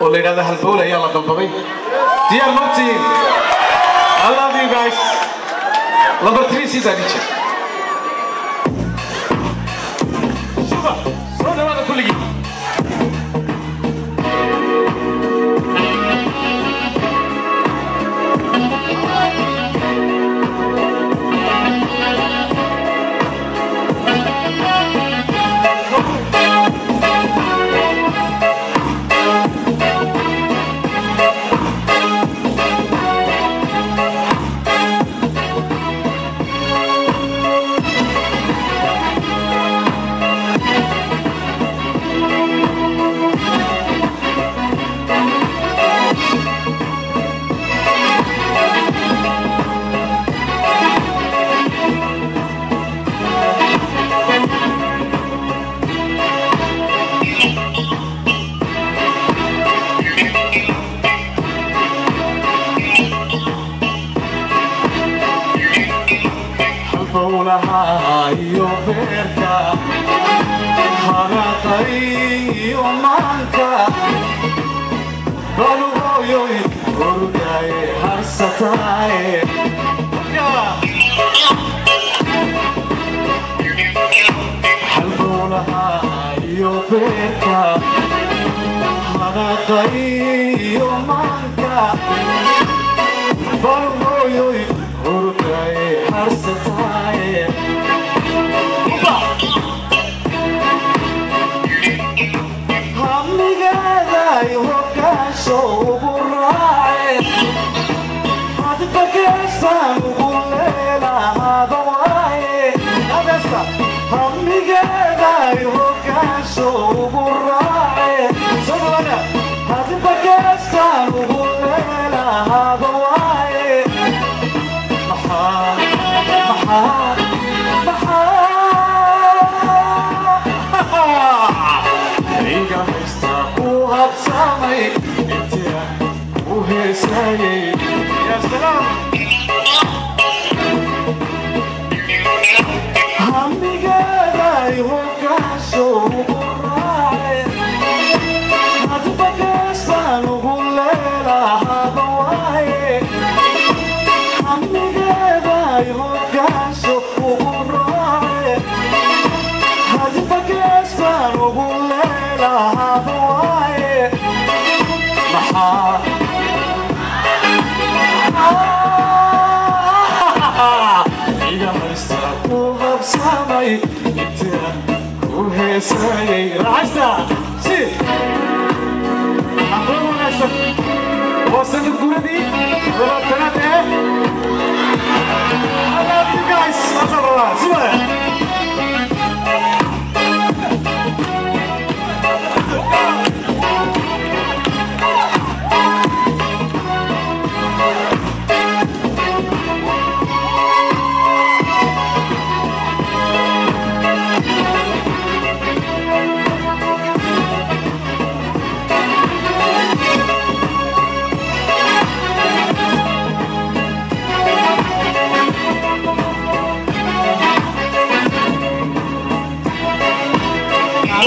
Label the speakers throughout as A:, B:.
A: oo la yidhahda halbowl ayaa la dalbaday diyaar martiin I love you guys. Number three sida halbowlaha iyo beerka hanaaqay iyo maanka baluhooyoy ordaye harsataye halbowlaha iyo beerka hanaaqay iyo maanka I hope. هاي وهي سايرة عشرة شي أقول مناسب وصل الكرة دي ضربت ثلاثة I love you guys. I love you guys.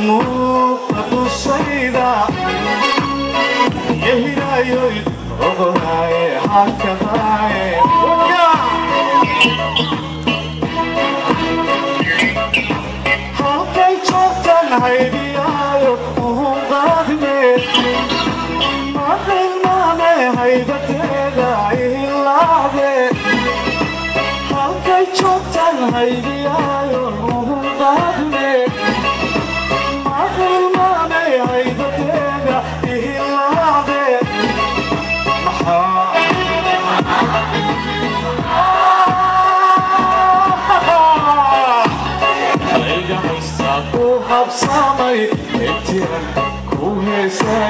A: الغنوب أبو الصيدة يهداي وغناي هكذاي هكذاي هكذاي هكذاي I'm Samay, Etia, Kuhe Samay.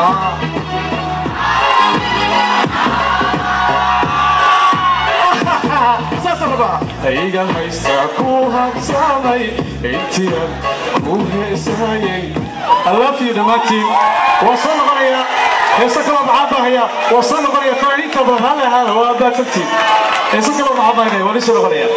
A: maxaa ayga haysta ku habsaamay intiyan ku heesaayay alaafiyo dhammaantiin waa soo noqonayaa heese kaloo maxaa baahaya waa soo noqonaya fanaaniinta badan hale hale waa baadsantiin heese kaloo maxaa baahanaya waa nii soo noqonaya